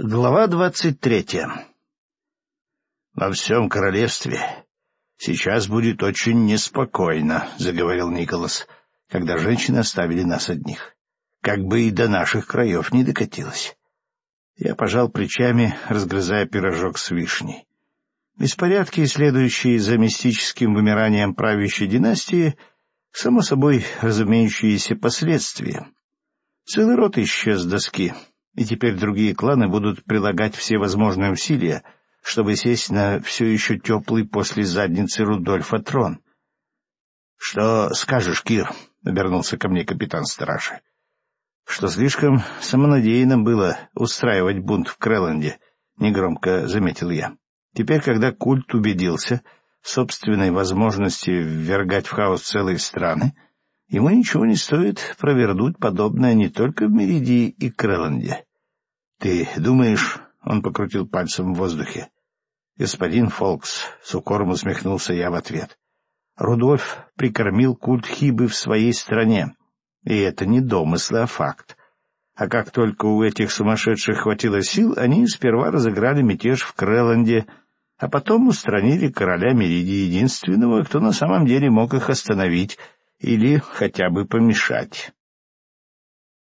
Глава двадцать третья «Во всем королевстве сейчас будет очень неспокойно», — заговорил Николас, когда женщины оставили нас одних. «Как бы и до наших краев не докатилось». Я пожал плечами, разгрызая пирожок с вишней. Беспорядки, следующие за мистическим вымиранием правящей династии, само собой разумеющиеся последствия. Целый род исчез с доски, и теперь другие кланы будут прилагать все возможные усилия, чтобы сесть на все еще теплый после задницы Рудольфа трон. — Что скажешь, Кир? — обернулся ко мне капитан стражи. — Что слишком самонадеянно было устраивать бунт в Крэлленде, — негромко заметил я. Теперь, когда культ убедился в собственной возможности ввергать в хаос целые страны, — Ему ничего не стоит провернуть подобное не только в Меридии и Крэлленде. — Ты думаешь... — он покрутил пальцем в воздухе. Господин Фолкс с укором усмехнулся я в ответ. Рудольф прикормил культ Хибы в своей стране. И это не домыслы, а факт. А как только у этих сумасшедших хватило сил, они сперва разыграли мятеж в Крэланде, а потом устранили короля Меридии, единственного, кто на самом деле мог их остановить или хотя бы помешать.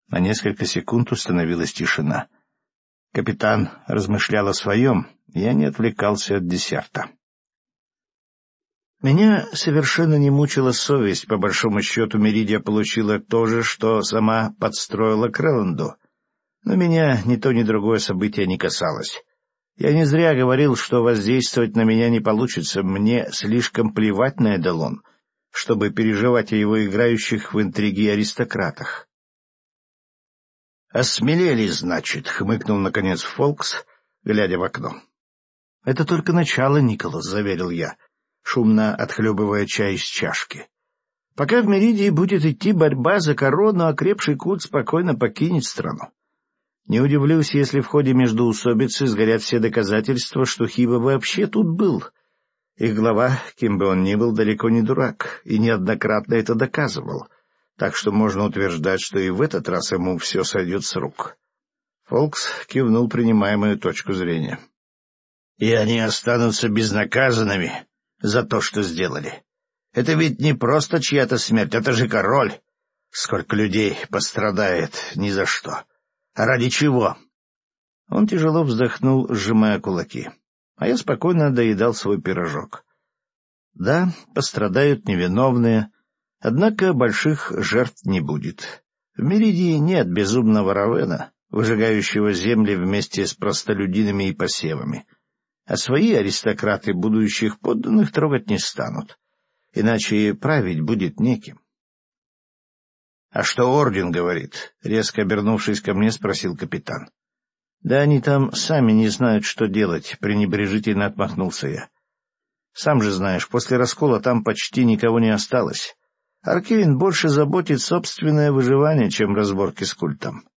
На несколько секунд установилась тишина. Капитан размышлял о своем, я не отвлекался от десерта. Меня совершенно не мучила совесть, по большому счету Меридия получила то же, что сама подстроила Крэланду. Но меня ни то, ни другое событие не касалось. Я не зря говорил, что воздействовать на меня не получится, мне слишком плевать на Эдалон, чтобы переживать о его играющих в интриги аристократах. «Осмелели, значит», — хмыкнул, наконец, Фолкс, глядя в окно. «Это только начало, Николас», — заверил я, шумно отхлебывая чай из чашки. «Пока в Меридии будет идти борьба за корону, окрепший культ спокойно покинет страну. Не удивлюсь, если в ходе междоусобицы сгорят все доказательства, что Хиба вообще тут был. Их глава, кем бы он ни был, далеко не дурак, и неоднократно это доказывал» так что можно утверждать, что и в этот раз ему все сойдет с рук. Фолкс кивнул, принимая мою точку зрения. — И они останутся безнаказанными за то, что сделали. Это ведь не просто чья-то смерть, это же король. Сколько людей пострадает ни за что. А ради чего? Он тяжело вздохнул, сжимая кулаки. А я спокойно доедал свой пирожок. Да, пострадают невиновные, Однако больших жертв не будет. В Меридии нет безумного Равена, выжигающего земли вместе с простолюдинами и посевами. А свои аристократы будущих подданных трогать не станут. Иначе править будет неким. — А что орден говорит? — резко обернувшись ко мне, спросил капитан. — Да они там сами не знают, что делать, — пренебрежительно отмахнулся я. — Сам же знаешь, после раскола там почти никого не осталось. Аркейн больше заботит собственное выживание, чем разборки с культом.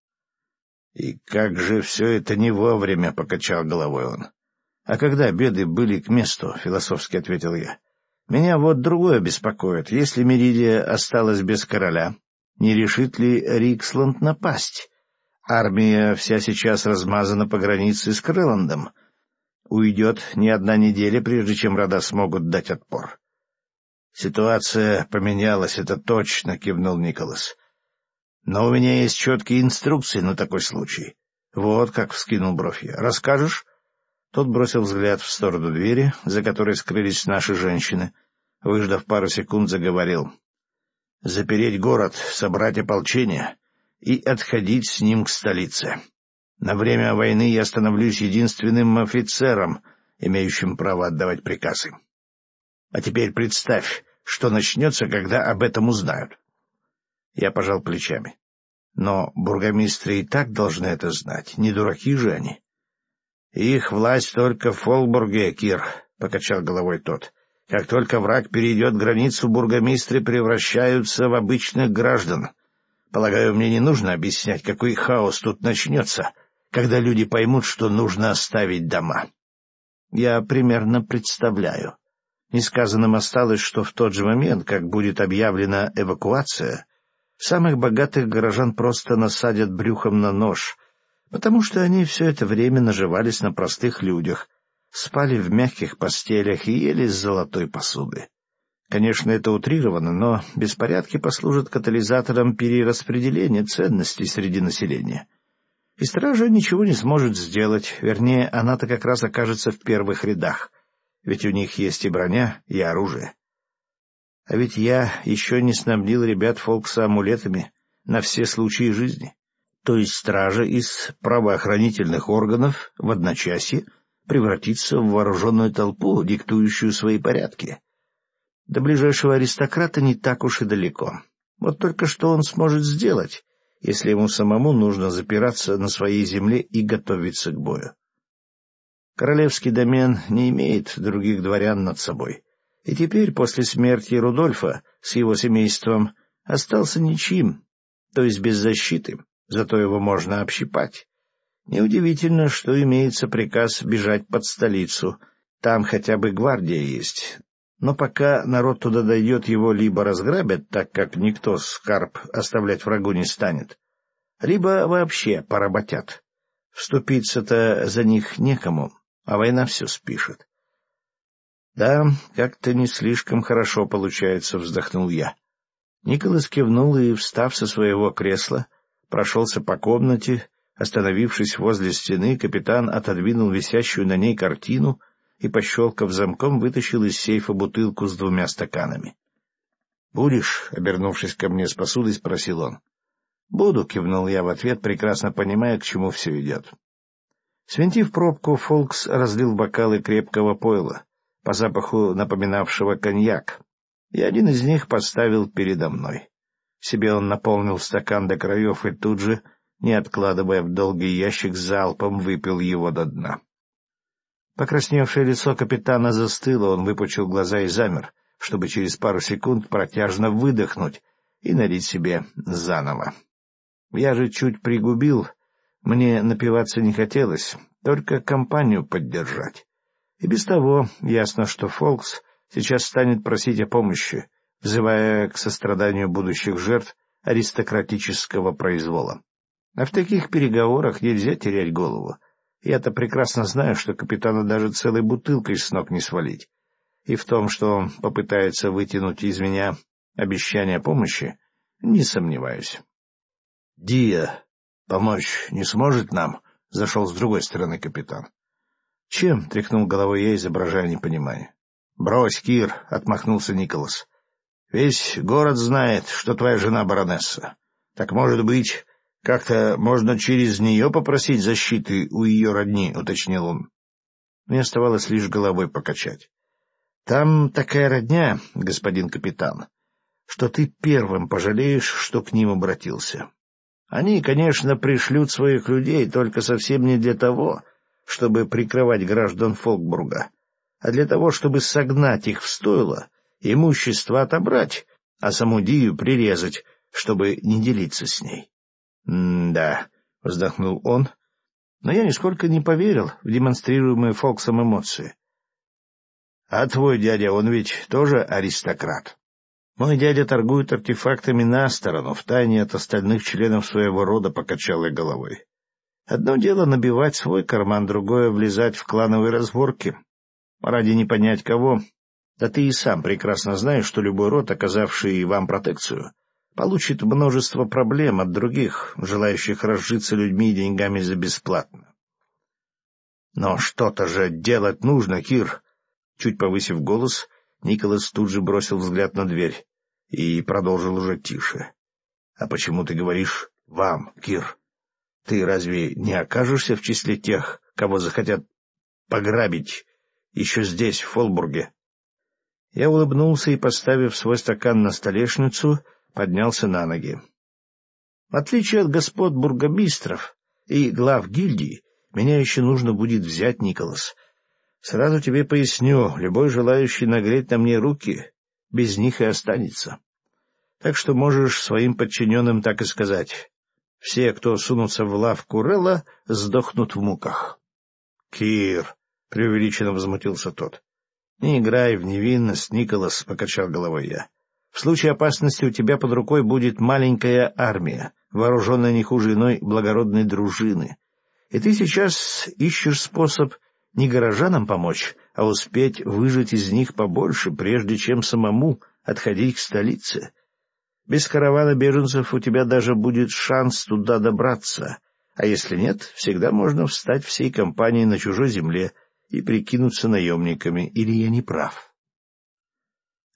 — И как же все это не вовремя, — покачал головой он. — А когда беды были к месту, — философски ответил я. — Меня вот другое беспокоит. Если Меридия осталась без короля, не решит ли Риксланд напасть? Армия вся сейчас размазана по границе с Крыландом. Уйдет не одна неделя, прежде чем рода смогут дать отпор. — Ситуация поменялась, это точно, — кивнул Николас. — Но у меня есть четкие инструкции на такой случай. — Вот как вскинул бровь я. — Расскажешь? Тот бросил взгляд в сторону двери, за которой скрылись наши женщины. Выждав пару секунд, заговорил. — Запереть город, собрать ополчение и отходить с ним к столице. На время войны я становлюсь единственным офицером, имеющим право отдавать приказы. А теперь представь, что начнется, когда об этом узнают. Я пожал плечами. Но бургомистры и так должны это знать, не дураки же они. — Их власть только в Фолбурге, Кир, — покачал головой тот. — Как только враг перейдет границу, бургомистры превращаются в обычных граждан. Полагаю, мне не нужно объяснять, какой хаос тут начнется, когда люди поймут, что нужно оставить дома. Я примерно представляю. Несказанным осталось, что в тот же момент, как будет объявлена эвакуация, самых богатых горожан просто насадят брюхом на нож, потому что они все это время наживались на простых людях, спали в мягких постелях и ели с золотой посуды. Конечно, это утрировано, но беспорядки послужат катализатором перераспределения ценностей среди населения. И стража ничего не сможет сделать, вернее, она-то как раз окажется в первых рядах, ведь у них есть и броня, и оружие. А ведь я еще не снабдил ребят Фолкса амулетами на все случаи жизни. То есть стража из правоохранительных органов в одночасье превратится в вооруженную толпу, диктующую свои порядки. До ближайшего аристократа не так уж и далеко. Вот только что он сможет сделать, если ему самому нужно запираться на своей земле и готовиться к бою. Королевский домен не имеет других дворян над собой — и теперь, после смерти Рудольфа с его семейством, остался ничьим, то есть без защиты, зато его можно общипать. Неудивительно, что имеется приказ бежать под столицу, там хотя бы гвардия есть. Но пока народ туда дойдет, его либо разграбят, так как никто скарб оставлять врагу не станет, либо вообще поработят. Вступиться-то за них некому, а война все спишет. Да, как-то не слишком хорошо получается, вздохнул я. Николас кивнул и, встав со своего кресла, прошелся по комнате, остановившись возле стены, капитан отодвинул висящую на ней картину и, пощелкав замком, вытащил из сейфа бутылку с двумя стаканами. — Будешь? — обернувшись ко мне с посудой, спросил он. — Буду, — кивнул я в ответ, прекрасно понимая, к чему все идет. Свинтив пробку, Фолкс разлил бокалы крепкого пойла по запаху напоминавшего коньяк, и один из них поставил передо мной. Себе он наполнил стакан до краев и тут же, не откладывая в долгий ящик, залпом выпил его до дна. Покрасневшее лицо капитана застыло, он выпучил глаза и замер, чтобы через пару секунд протяжно выдохнуть и налить себе заново. Я же чуть пригубил, мне напиваться не хотелось, только компанию поддержать. И без того ясно, что Фолкс сейчас станет просить о помощи, взывая к состраданию будущих жертв аристократического произвола. А в таких переговорах нельзя терять голову. Я-то прекрасно знаю, что капитана даже целой бутылкой с ног не свалить. И в том, что он попытается вытянуть из меня обещание помощи, не сомневаюсь. — Дия, помочь не сможет нам? — зашел с другой стороны капитан. «Чем?» — тряхнул головой я, изображая непонимание. «Брось, Кир!» — отмахнулся Николас. «Весь город знает, что твоя жена баронесса. Так, может быть, как-то можно через нее попросить защиты у ее родни?» — уточнил он. Мне оставалось лишь головой покачать. «Там такая родня, господин капитан, что ты первым пожалеешь, что к ним обратился. Они, конечно, пришлют своих людей только совсем не для того, чтобы прикрывать граждан Фолкбурга, а для того, чтобы согнать их в стойло, имущество отобрать, а саму Дию прирезать, чтобы не делиться с ней. — Да, — вздохнул он, но я нисколько не поверил в демонстрируемые Фоксом эмоции. — А твой дядя, он ведь тоже аристократ? Мой дядя торгует артефактами на сторону, втайне от остальных членов своего рода, покачал я головой. Одно дело набивать свой карман, другое — влезать в клановые разборки. Ради не понять кого. Да ты и сам прекрасно знаешь, что любой род, оказавший вам протекцию, получит множество проблем от других, желающих разжиться людьми и деньгами за бесплатно. Но что-то же делать нужно, Кир. Чуть повысив голос, Николас тут же бросил взгляд на дверь и продолжил уже тише. — А почему ты говоришь «вам», Кир? Ты разве не окажешься в числе тех, кого захотят пограбить еще здесь, в Фолбурге? Я улыбнулся и, поставив свой стакан на столешницу, поднялся на ноги. В отличие от господ бургомистров и глав гильдии, меня еще нужно будет взять, Николас. Сразу тебе поясню, любой желающий нагреть на мне руки, без них и останется. Так что можешь своим подчиненным так и сказать. Все, кто сунутся в лавку Релла, сдохнут в муках. — Кир! — преувеличенно возмутился тот. — Не играй в невинность, Николас, — покачал головой я. — В случае опасности у тебя под рукой будет маленькая армия, вооруженная не хуже иной благородной дружины. И ты сейчас ищешь способ не горожанам помочь, а успеть выжать из них побольше, прежде чем самому отходить к столице. Без каравана беженцев у тебя даже будет шанс туда добраться, а если нет, всегда можно встать всей компанией на чужой земле и прикинуться наемниками, или я не прав?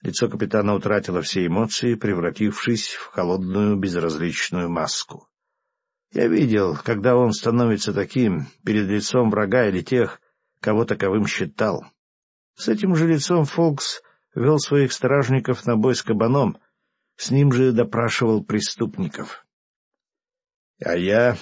Лицо капитана утратило все эмоции, превратившись в холодную безразличную маску. Я видел, когда он становится таким перед лицом врага или тех, кого таковым считал. С этим же лицом Фолкс вел своих стражников на бой с кабаном, с ним же допрашивал преступников. — А я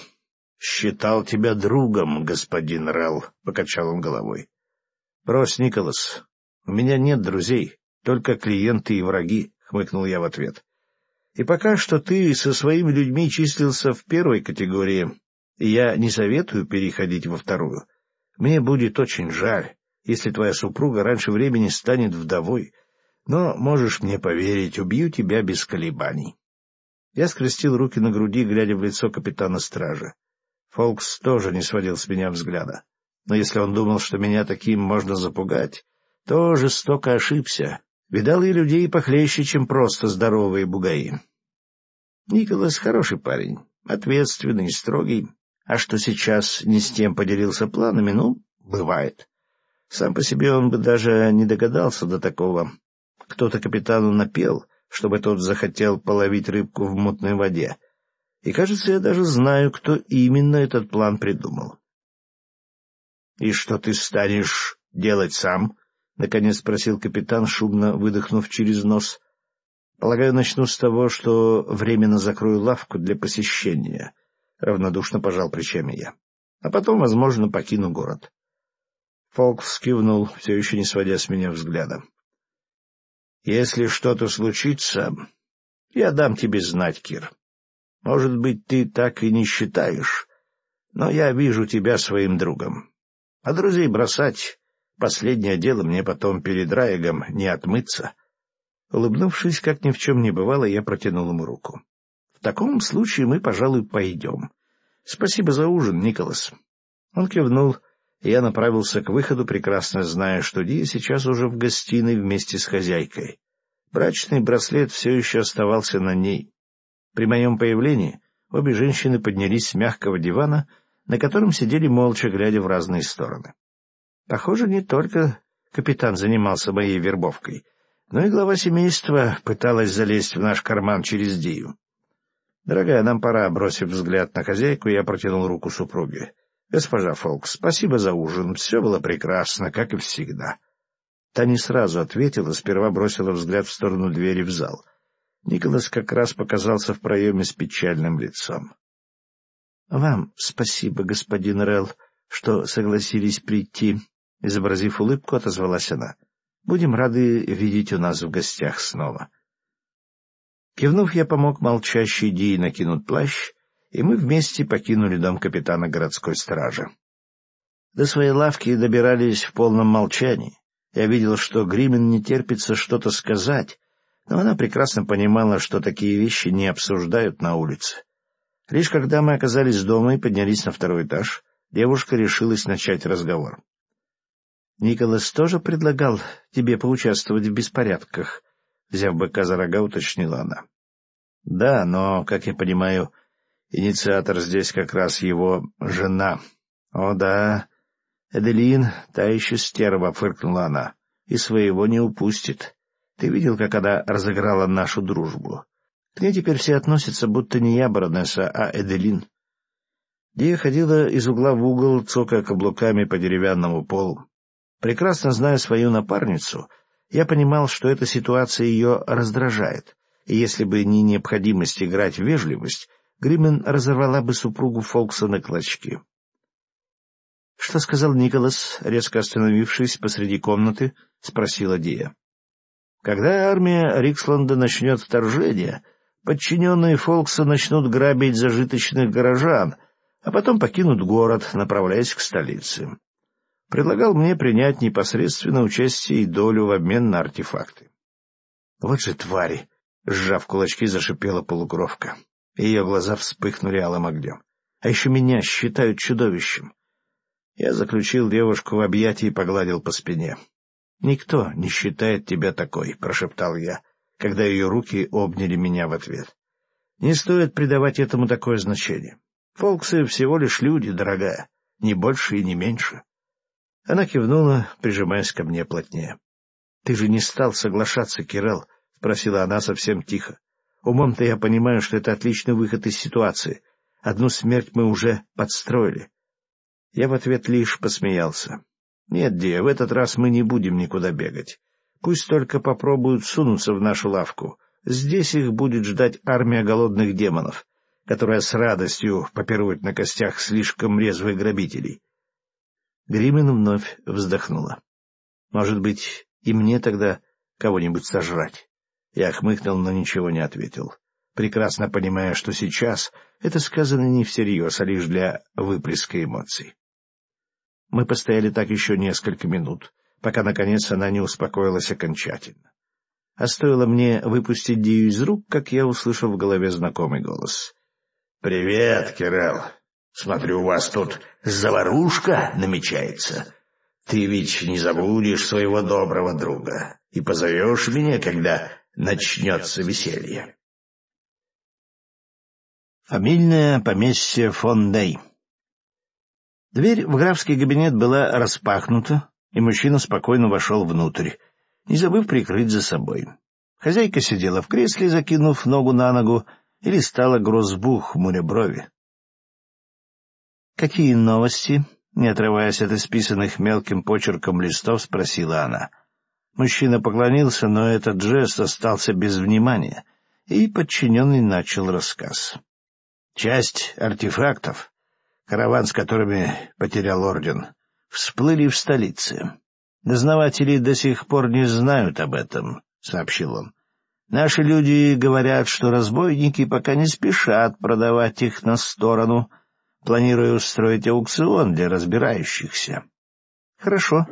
считал тебя другом, господин Релл, — покачал он головой. — Брось, Николас, у меня нет друзей, только клиенты и враги, — хмыкнул я в ответ. — И пока что ты со своими людьми числился в первой категории, я не советую переходить во вторую. Мне будет очень жаль, если твоя супруга раньше времени станет вдовой, но, можешь мне поверить, убью тебя без колебаний. Я скрестил руки на груди, глядя в лицо капитана стражи. Фолкс тоже не сводил с меня взгляда. Но если он думал, что меня таким можно запугать, то жестоко ошибся. Видал я людей похлеще, чем просто здоровые бугаи. Николас хороший парень, ответственный, строгий. А что сейчас не с тем поделился планами, ну, бывает. Сам по себе он бы даже не догадался до такого, кто-то капитану напел, чтобы тот захотел половить рыбку в мутной воде. И, кажется, я даже знаю, кто именно этот план придумал. — И что ты станешь делать сам? — наконец спросил капитан, шумно выдохнув через нос. — Полагаю, начну с того, что временно закрою лавку для посещения. Равнодушно пожал плечами я. А потом, возможно, покину город. Фолкс кивнул, все еще не сводя с меня взгляда. Если что-то случится, я дам тебе знать, Кир. Может быть, ты так и не считаешь, но я вижу тебя своим другом. А друзей бросать — последнее дело мне потом перед Раегом не отмыться. Улыбнувшись, как ни в чем не бывало, я протянул ему руку. — В таком случае мы, пожалуй, пойдем. Спасибо за ужин, Николас. Он кивнул, и я направился к выходу, прекрасно зная, что Дия сейчас уже в гостиной вместе с хозяйкой. Брачный браслет все еще оставался на ней. При моем появлении обе женщины поднялись с мягкого дивана, на котором сидели молча, глядя в разные стороны. Похоже, не только капитан занимался моей вербовкой, но и глава семейства пыталась залезть в наш карман через Дию. — Дорогая, нам пора, — бросив взгляд на хозяйку, я протянул руку супруге. Госпожа Фолкс, спасибо за ужин. Все было прекрасно, как и всегда. Та не сразу ответила, сперва бросила взгляд в сторону двери в зал. Николас как раз показался в проеме с печальным лицом. — Вам спасибо, господин Релл, что согласились прийти. Изобразив улыбку, отозвалась она. — Будем рады видеть у нас в гостях снова. Кивнув, я помог молчащей Ди накинуть плащ, и мы вместе покинули дом капитана городской стражи. До своей лавки добирались в полном молчании. Я видел, что Гримен не терпится что-то сказать, но она прекрасно понимала, что такие вещи не обсуждают на улице. Лишь когда мы оказались дома и поднялись на второй этаж, девушка решилась начать разговор. — Николас тоже предлагал тебе поучаствовать в беспорядках, — взяв быка за рога, уточнила она. — Да, но, как я понимаю, Инициатор здесь как раз его жена. О да, Эделин, та еще стерва, фыркнула она, и своего не упустит. Ты видел, как она разыграла нашу дружбу? К ней теперь все относятся, будто не я баронесса, а Эделин. Дия ходила из угла в угол, цокая каблуками по деревянному полу. Прекрасно зная свою напарницу, я понимал, что эта ситуация ее раздражает, и если бы не необходимость играть в вежливость, Гримен разорвала бы супругу Фолкса на клочки. — Что сказал Николас, резко остановившись посреди комнаты? — спросила Дия. — Когда армия Риксланда начнет вторжение, подчиненные Фолкса начнут грабить зажиточных горожан, а потом покинут город, направляясь к столице. Предлагал мне принять непосредственно участие и долю в обмен на артефакты. — Вот же твари! — сжав кулачки, зашипела полукровка. Ее глаза вспыхнули алым огнем. — а еще меня считают чудовищем. Я заключил девушку в объятия и погладил по спине. — Никто не считает тебя такой, — прошептал я, когда ее руки обняли меня в ответ. — Не стоит придавать этому такое значение. Фолксы всего лишь люди, дорогая, ни больше и не меньше. Она кивнула, прижимаясь ко мне плотнее. — Ты же не стал соглашаться, Кирелл? — спросила она совсем тихо. — Умом-то я понимаю, что это отличный выход из ситуации. Одну смерть мы уже подстроили. Я в ответ лишь посмеялся. — Нет, Ди, в этот раз мы не будем никуда бегать. Пусть только попробуют сунуться в нашу лавку. Здесь их будет ждать армия голодных демонов, которая с радостью попирует на костях слишком резвых грабителей. Гримин вновь вздохнула. Может быть, и мне тогда кого-нибудь сожрать? Я хмыкнул, но ничего не ответил, прекрасно понимая, что сейчас это сказано не всерьез, а лишь для выплеска эмоций. Мы постояли так еще несколько минут, пока, наконец, она не успокоилась окончательно. А стоило мне выпустить Дию из рук, как я услышал в голове знакомый голос. — Привет, Кирелл. Смотрю, у вас тут заварушка намечается. Ты ведь не забудешь своего доброго друга и позовешь меня, когда начнется веселье. Фамильное поместье фон Дей Дверь в графский кабинет была распахнута, и мужчина спокойно вошел внутрь, не забыв прикрыть за собой. Хозяйка сидела в кресле, закинув ногу на ногу, и листала грозбух, хмуря брови. «Какие новости?» — не отрываясь от исписанных мелким почерком листов, спросила она. Мужчина поклонился, но этот жест остался без внимания, и подчиненный начал рассказ. «Часть артефактов, караван с которыми потерял орден, всплыли в столице. Дознаватели до сих пор не знают об этом», — сообщил он. «Наши люди говорят, что разбойники пока не спешат продавать их на сторону» Планирую устроить аукцион для разбирающихся. — Хорошо.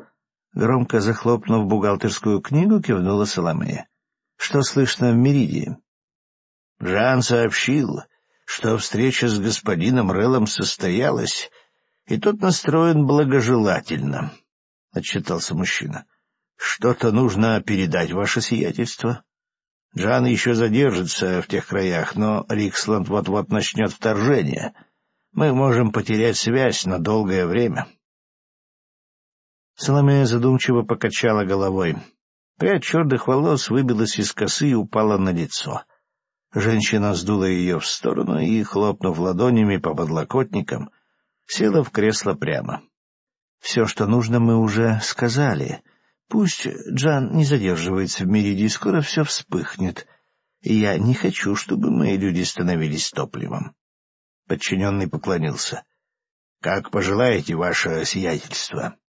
Громко захлопнув бухгалтерскую книгу, кивнула Соломея. — Что слышно в Меридии? Жан сообщил, что встреча с господином Реллом состоялась, и тот настроен благожелательно, — отчитался мужчина. — Что-то нужно передать, ваше сиятельство. Джан еще задержится в тех краях, но Риксланд вот-вот начнет вторжение — мы можем потерять связь на долгое время. Соломея задумчиво покачала головой. Прядь черных волос выбилась из косы и упала на лицо. Женщина сдула ее в сторону и, хлопнув ладонями по подлокотникам, села в кресло прямо. — Все, что нужно, мы уже сказали. Пусть Джан не задерживается в Мериде, скоро все вспыхнет. И я не хочу, чтобы мои люди становились топливом. Подчиненный поклонился. — Как пожелаете, ваше сиятельство. —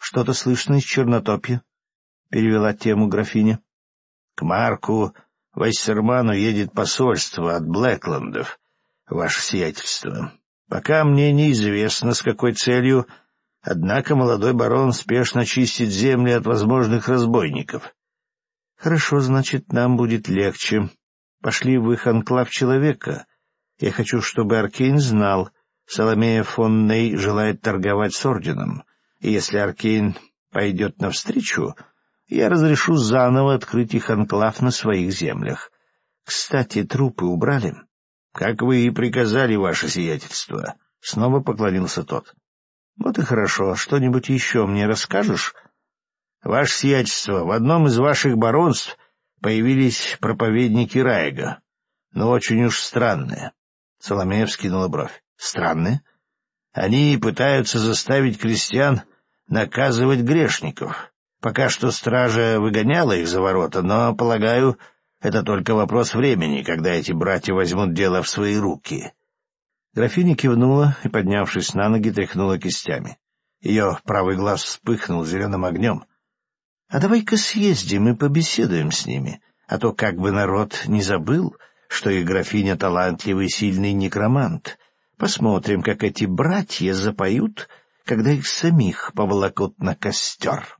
Что-то слышно из Чернотопья? — перевела тему графиня. — К Марку Вассерману едет посольство от Блэкландов, ваше сиятельство. Пока мне неизвестно, с какой целью, однако молодой барон спешно чистит земли от возможных разбойников. — Хорошо, значит, нам будет легче. Пошли в их анклав человека, я хочу, чтобы Аркейн знал, Соломея фон Ней желает торговать с орденом, и если Аркейн пойдет навстречу, я разрешу заново открыть их анклав на своих землях. Кстати, трупы убрали? — Как вы и приказали, ваше сиятельство. Снова поклонился тот. — Вот и хорошо. Что-нибудь еще мне расскажешь? — Ваше сиятельство, в одном из ваших баронств появились проповедники Раега, но очень уж странные. Соломея вскинула бровь. Странно. Они пытаются заставить крестьян наказывать грешников. Пока что стража выгоняла их за ворота, но, полагаю, это только вопрос времени, когда эти братья возьмут дело в свои руки. Графиня кивнула и, поднявшись на ноги, тряхнула кистями. Ее правый глаз вспыхнул зеленым огнем. — А давай-ка съездим и побеседуем с ними, а то как бы народ не забыл, что и графиня талантливый сильный некромант. Посмотрим, как эти братья запоют, когда их самих поволокут на костер.